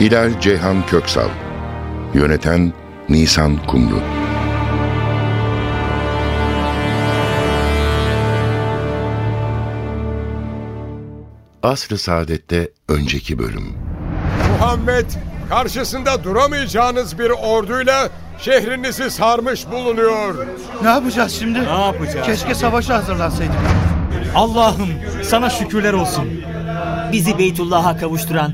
Hilal Ceyhan Köksal Yöneten Nisan Kumru Asr-ı Saadet'te önceki bölüm Muhammed karşısında duramayacağınız bir orduyla şehrinizi sarmış bulunuyor. Ne yapacağız şimdi? Ne yapacağız? Keşke savaşa hazırlansaydık. Allah'ım sana şükürler olsun. Bizi Beytullah'a kavuşturan,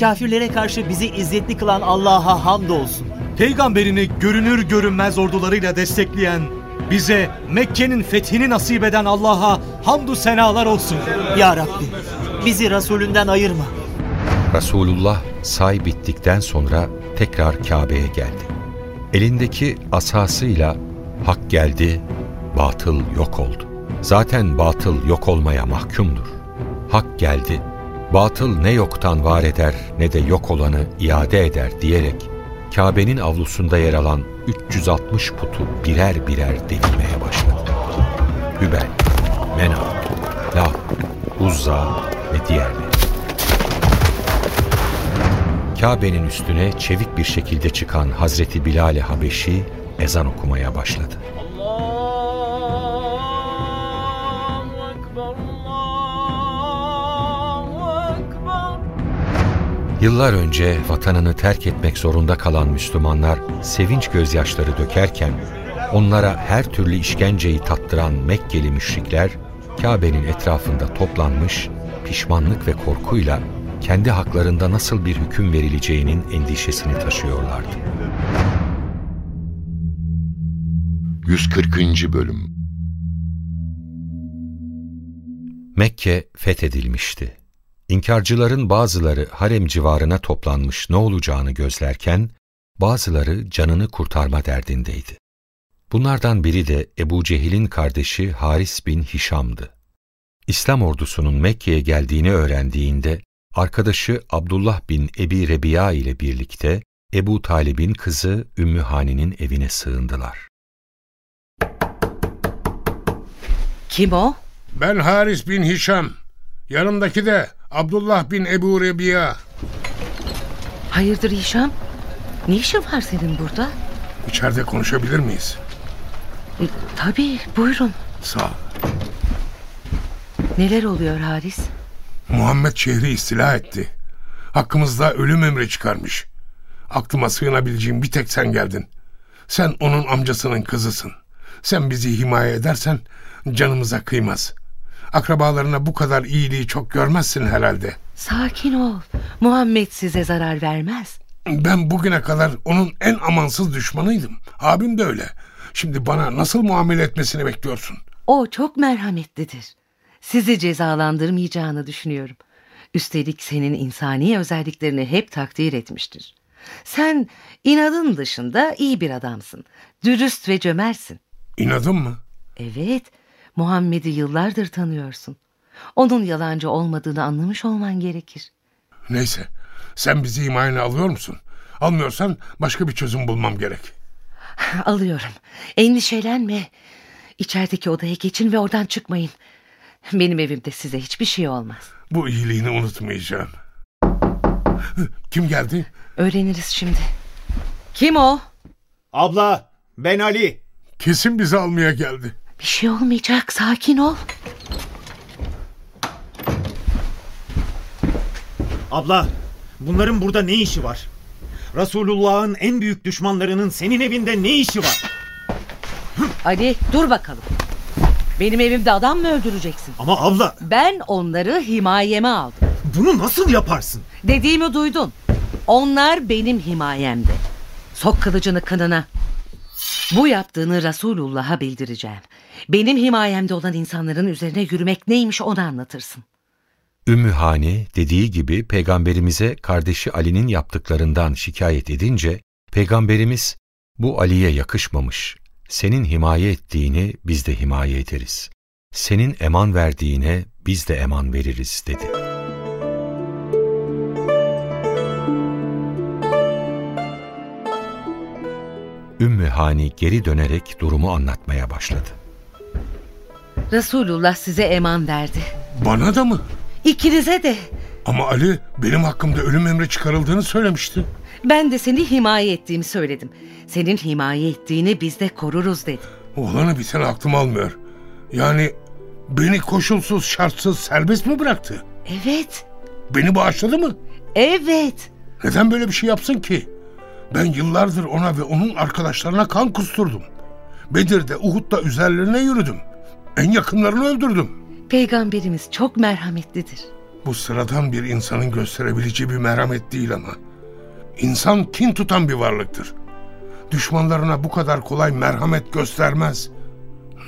kafirlere karşı bizi izzetli kılan Allah'a hamdolsun. Peygamberini görünür görünmez ordularıyla destekleyen, bize Mekke'nin fethini nasip eden Allah'a hamdü senalar olsun. Ya Rabbi, bizi Resulünden ayırma. Resulullah say bittikten sonra tekrar Kabe'ye geldi. Elindeki asasıyla hak geldi, batıl yok oldu. Zaten batıl yok olmaya mahkumdur. Hak geldi, batıl ne yoktan var eder ne de yok olanı iade eder diyerek Kabe'nin avlusunda yer alan 360 putu birer birer devirmeye başladı. Hübel, Menab, Lat, Uzza ve diğerleri. Kabe'nin üstüne çevik bir şekilde çıkan Hazreti Bilal-i Habeşi ezan okumaya başladı. Yıllar önce vatanını terk etmek zorunda kalan Müslümanlar sevinç gözyaşları dökerken onlara her türlü işkenceyi tattıran Mekkeli müşrikler Kabe'nin etrafında toplanmış pişmanlık ve korkuyla kendi haklarında nasıl bir hüküm verileceğinin endişesini taşıyorlardı. 140. Bölüm Mekke fethedilmişti. İnkarcıların bazıları harem civarına toplanmış ne olacağını gözlerken, bazıları canını kurtarma derdindeydi. Bunlardan biri de Ebu Cehil'in kardeşi Haris bin Hişam'dı. İslam ordusunun Mekke'ye geldiğini öğrendiğinde, arkadaşı Abdullah bin Ebi Rebiya ile birlikte Ebu Talib'in kızı Ümmü Hani'nin evine sığındılar. Kim o? Ben Haris bin Hişam. Yanımdaki de Abdullah bin Ebu Rebiya. Hayırdır Hişam? Ne işin var senin burada? İçeride konuşabilir miyiz? E, tabii buyurun. Sağ ol. Neler oluyor Haris? Muhammed şehri istila etti. Hakkımızda ölüm emri çıkarmış. Aklıma sığınabileceğim bir tek sen geldin. Sen onun amcasının kızısın. Sen bizi himaye edersen canımıza kıymaz. Akrabalarına bu kadar iyiliği çok görmezsin herhalde. Sakin ol. Muhammed size zarar vermez. Ben bugüne kadar onun en amansız düşmanıydım. Abim de öyle. Şimdi bana nasıl muamele etmesini bekliyorsun? O çok merhametlidir. Sizi cezalandırmayacağını düşünüyorum. Üstelik senin insani özelliklerini hep takdir etmiştir. Sen inadın dışında iyi bir adamsın. Dürüst ve cömertsin. İnadım mı? Evet, Muhammed'i yıllardır tanıyorsun. Onun yalancı olmadığını anlamış olman gerekir. Neyse, sen bizi himayene alıyor musun? Almıyorsan başka bir çözüm bulmam gerek. Alıyorum. Endişelenme. İçerideki odaya geçin ve oradan çıkmayın. Benim evimde size hiçbir şey olmaz. Bu iyiliğini unutmayacağım. Kim geldi? Öğreniriz şimdi. Kim o? Abla, ben Ali. Kesin bizi almaya geldi. Bir şey olmayacak. Sakin ol. Abla, bunların burada ne işi var? Resulullah'ın en büyük düşmanlarının senin evinde ne işi var? Ali dur bakalım. Benim evimde adam mı öldüreceksin? Ama abla, Ben onları himayeme aldım. bunu nasıl yaparsın? Dediğimi duydun. Onlar benim himayemde. Sok kılıcını kınına. Bu yaptığını Resulullah'a bildireceğim. Benim himayemde olan insanların üzerine yürümek neymiş onu anlatırsın. Ümmü Hani dediği gibi peygamberimize kardeşi Ali'nin yaptıklarından şikayet edince peygamberimiz bu Ali'ye yakışmamış. Senin himaye ettiğini biz de himaye ederiz. Senin eman verdiğine biz de eman veririz dedi. Ümmü Hani geri dönerek durumu anlatmaya başladı. Resulullah size eman verdi. Bana da mı? İkinize de. Ama Ali benim hakkımda ölüm emri çıkarıldığını söylemişti. Ben de seni himaye ettiğimi söyledim. Senin himaye ettiğini biz de koruruz dedim. Olanı biten aklım almıyor. Yani beni koşulsuz şartsız serbest mi bıraktı? Evet, Beni bağışladı mı? evet. Neden böyle bir şey yapsın ki? Ben yıllardır ona ve onun arkadaşlarına kan kusturdum. Bedir'de, Uhud'da üzerlerine yürüdüm. En yakınlarını öldürdüm. Peygamberimiz çok merhametlidir. Bu sıradan bir insanın gösterebileceği bir merhamet değil ama. İnsan kin tutan bir varlıktır. Düşmanlarına bu kadar kolay merhamet göstermez.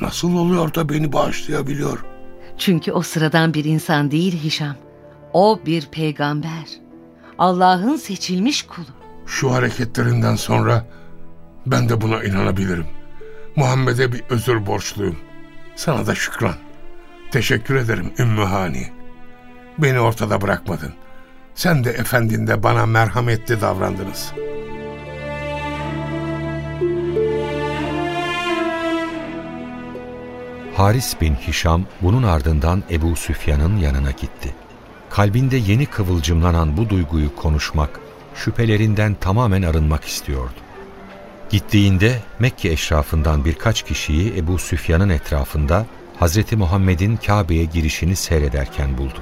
Nasıl oluyor da beni bağışlayabiliyor? Çünkü o sıradan bir insan değil Hişam. O bir peygamber. Allah'ın seçilmiş kulu. Şu hareketlerinden sonra ben de buna inanabilirim. Muhammed'e bir özür borçluyum. Sana da şükran. Teşekkür ederim Ümmü Hani. Beni ortada bırakmadın. Sen de efendinde bana merhametli davrandınız. Haris bin Hişam bunun ardından Ebu Süfyan'ın yanına gitti. Kalbinde yeni kıvılcımlanan bu duyguyu konuşmak, şüphelerinden tamamen arınmak istiyordu. Gittiğinde Mekke eşrafından birkaç kişiyi Ebu Süfyan'ın etrafında Hazreti Muhammed'in Kabe'ye girişini seyrederken buldu.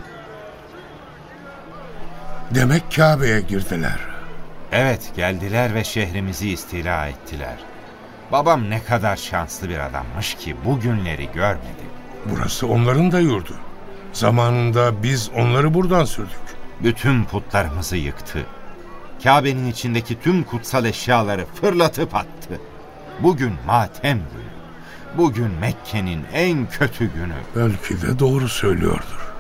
Demek Kabe'ye girdiler. Evet geldiler ve şehrimizi istila ettiler. Babam ne kadar şanslı bir adammış ki bu günleri görmedi. Burası onların da yurdu. Zamanında biz onları buradan sürdük. Bütün putlarımızı yıktı. Kabe'nin içindeki tüm kutsal eşyaları fırlatıp attı. Bugün matem günü. Bugün Mekke'nin en kötü günü. Belki de doğru söylüyordur.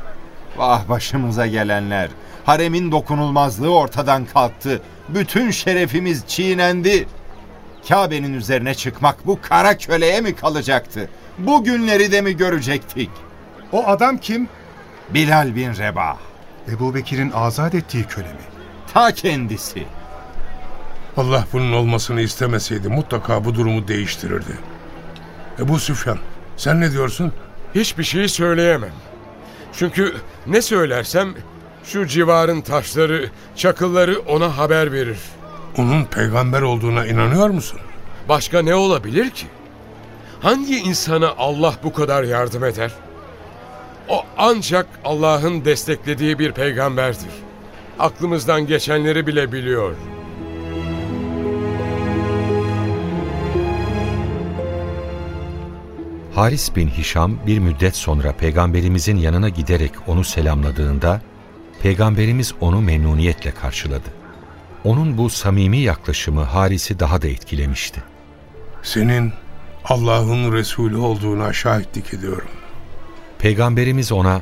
Vah başımıza gelenler. Haremin dokunulmazlığı ortadan kalktı. Bütün şerefimiz çiğnendi. Kabe'nin üzerine çıkmak bu kara köleye mi kalacaktı? Bu günleri de mi görecektik? O adam kim? Bilal bin Rebah. Ebu Bekir'in azat ettiği köle mi? Ta kendisi. Allah bunun olmasını istemeseydi mutlaka bu durumu değiştirirdi. Ebu Süfyan, sen ne diyorsun? Hiçbir şey söyleyemem. Çünkü ne söylersem şu civarın taşları, çakılları ona haber verir. Onun peygamber olduğuna inanıyor musun? Başka ne olabilir ki? Hangi insana Allah bu kadar yardım eder? O ancak Allah'ın desteklediği bir peygamberdir. Aklımızdan geçenleri bile biliyor. Haris bin Hişam bir müddet sonra peygamberimizin yanına giderek onu selamladığında peygamberimiz onu memnuniyetle karşıladı. Onun bu samimi yaklaşımı Haris'i daha da etkilemişti. Senin Allah'ın Resulü olduğuna şahitlik ediyorum. Peygamberimiz ona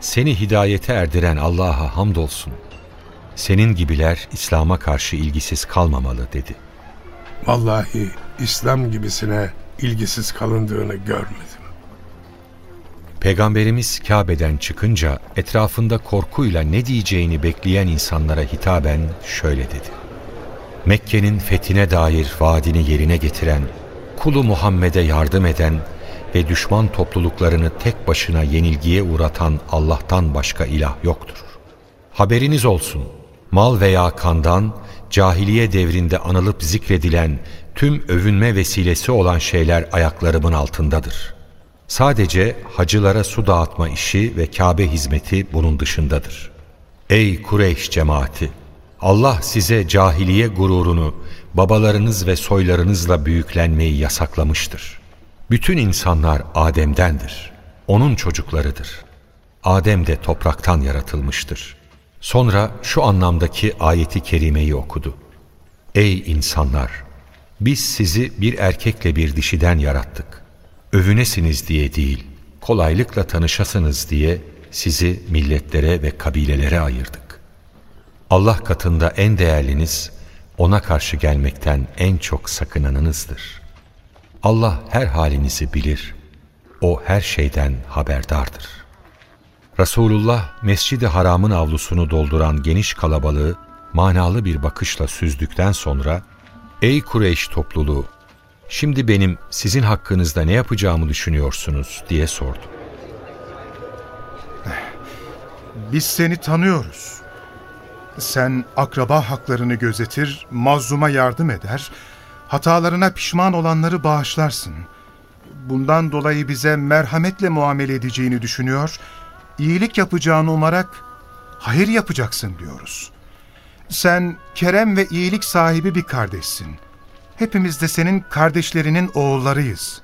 seni hidayete erdiren Allah'a hamdolsun. Senin gibiler İslam'a karşı ilgisiz kalmamalı dedi. Vallahi İslam gibisine ilgisiz kalındığını görmedim. Peygamberimiz Kabe'den çıkınca etrafında korkuyla ne diyeceğini bekleyen insanlara hitaben şöyle dedi. Mekke'nin fethine dair vaadini yerine getiren, kulu Muhammed'e yardım eden ve düşman topluluklarını tek başına yenilgiye uğratan Allah'tan başka ilah yoktur. Haberiniz olsun, mal veya kandan, cahiliye devrinde anılıp zikredilen tüm övünme vesilesi olan şeyler ayaklarımın altındadır. Sadece hacılara su dağıtma işi ve Kabe hizmeti bunun dışındadır. Ey Kureyş cemaati! Allah size cahiliye gururunu, babalarınız ve soylarınızla büyüklenmeyi yasaklamıştır. Bütün insanlar Adem'dendir. Onun çocuklarıdır. Adem de topraktan yaratılmıştır. Sonra şu anlamdaki ayeti kerimeyi okudu. Ey insanlar! Biz sizi bir erkekle bir dişiden yarattık. Övünesiniz diye değil, kolaylıkla tanışasınız diye sizi milletlere ve kabilelere ayırdık. Allah katında en değerliniz, ona karşı gelmekten en çok sakınanınızdır. Allah her halinizi bilir, o her şeyden haberdardır. Resulullah Mescid-i Haram'ın avlusunu dolduran geniş kalabalığı manalı bir bakışla süzdükten sonra ''Ey Kureyş topluluğu, şimdi benim sizin hakkınızda ne yapacağımı düşünüyorsunuz?'' diye sordu. Biz seni tanıyoruz. Sen akraba haklarını gözetir, mazluma yardım eder, hatalarına pişman olanları bağışlarsın. Bundan dolayı bize merhametle muamele edeceğini düşünüyor, iyilik yapacağını umarak hayır yapacaksın diyoruz. Sen kerem ve iyilik sahibi bir kardeşsin. Hepimiz de senin kardeşlerinin oğullarıyız.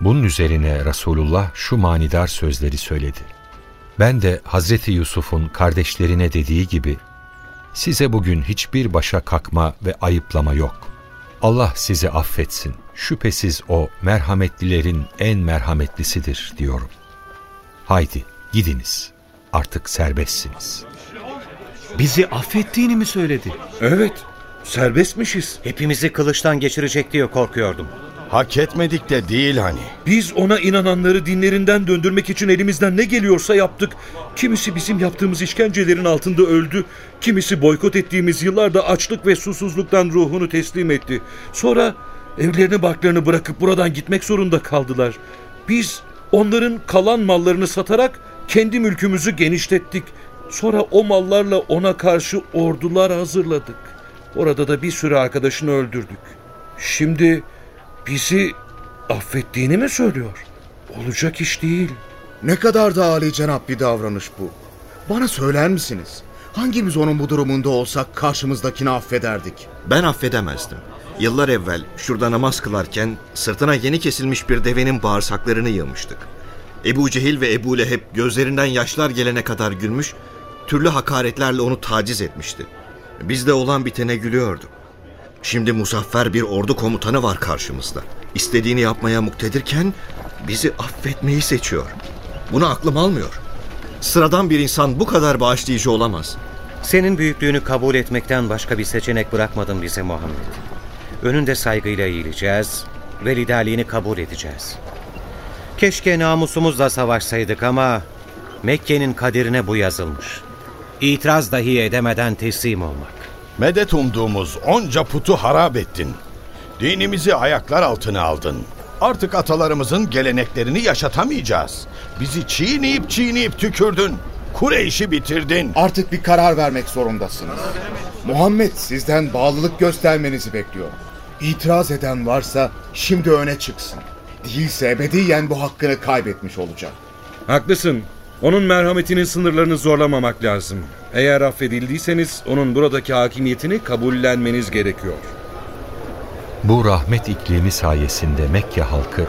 Bunun üzerine Resulullah şu manidar sözleri söyledi. Ben de Hazreti Yusuf'un kardeşlerine dediği gibi, size bugün hiçbir başa kalkma ve ayıplama yok. Allah sizi affetsin. Şüphesiz o merhametlilerin en merhametlisidir diyorum. Haydi gidiniz. Artık serbestsiniz. Bizi affettiğini mi söyledi? Evet, serbestmişiz. Hepimizi kılıçtan geçirecek diye korkuyordum. Hak etmedik de değil hani. Biz ona inananları dinlerinden döndürmek için elimizden ne geliyorsa yaptık. Kimisi bizim yaptığımız işkencelerin altında öldü. Kimisi boykot ettiğimiz yıllarda açlık ve susuzluktan ruhunu teslim etti. Sonra evlerini barklarını bırakıp buradan gitmek zorunda kaldılar. Biz onların kalan mallarını satarak kendi mülkümüzü genişlettik. Sonra o mallarla ona karşı ordular hazırladık. Orada da bir sürü arkadaşını öldürdük. Şimdi bizi affettiğini mi söylüyor? Olacak iş değil. Ne kadar da âli cenap bir davranış bu. Bana söyler misiniz? Hangimiz onun bu durumunda olsak karşımızdakini affederdik? Ben affedemezdim. Yıllar evvel şurada namaz kılarken sırtına yeni kesilmiş bir devenin bağırsaklarını yığmıştık. Ebu Cehil ve Ebu Leheb gözlerinden yaşlar gelene kadar gülmüş, türlü hakaretlerle onu taciz etmişti. Biz de olan bitene gülüyorduk. Şimdi muzaffer bir ordu komutanı var karşımızda. İstediğini yapmaya muktedirken bizi affetmeyi seçiyor. Bunu aklım almıyor. Sıradan bir insan bu kadar bağışlayıcı olamaz. Senin büyüklüğünü kabul etmekten başka bir seçenek bırakmadın bize Muhammed. Önünde saygıyla eğileceğiz ve liderliğini kabul edeceğiz. Keşke namusumuzla savaşsaydık ama Mekke'nin kaderine bu yazılmış. İtiraz dahi edemeden teslim olmak. Medet umduğumuz onca putu harap ettin. Dinimizi ayaklar altına aldın. Artık atalarımızın geleneklerini yaşatamayacağız. Bizi çiğneyip çiğneyip tükürdün. Kureyş'i bitirdin. Artık bir karar vermek zorundasınız. Muhammed sizden bağlılık göstermenizi bekliyor. İtiraz eden varsa şimdi öne çıksın. Değilse ebediyen bu hakkını kaybetmiş olacak. Haklısın. Onun merhametinin sınırlarını zorlamamak lazım. Eğer affedildiyseniz onun buradaki hakimiyetini kabullenmeniz gerekiyor. Bu rahmet iklimi sayesinde Mekke halkı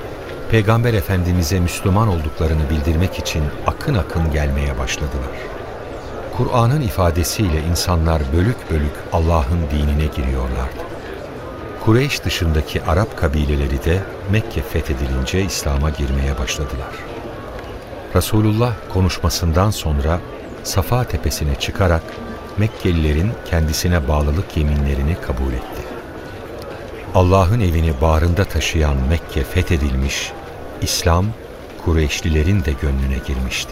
Peygamber Efendimiz'e Müslüman olduklarını bildirmek için akın akın gelmeye başladılar. Kur'an'ın ifadesiyle insanlar bölük bölük Allah'ın dinine giriyorlardı. Kureyş dışındaki Arap kabileleri de Mekke fethedilince İslam'a girmeye başladılar. Resulullah konuşmasından sonra Safa tepesine çıkarak Mekkelilerin kendisine bağlılık yeminlerini kabul etti. Allah'ın evini bağrında taşıyan Mekke fethedilmiş, İslam Kureyşlilerin de gönlüne girmişti.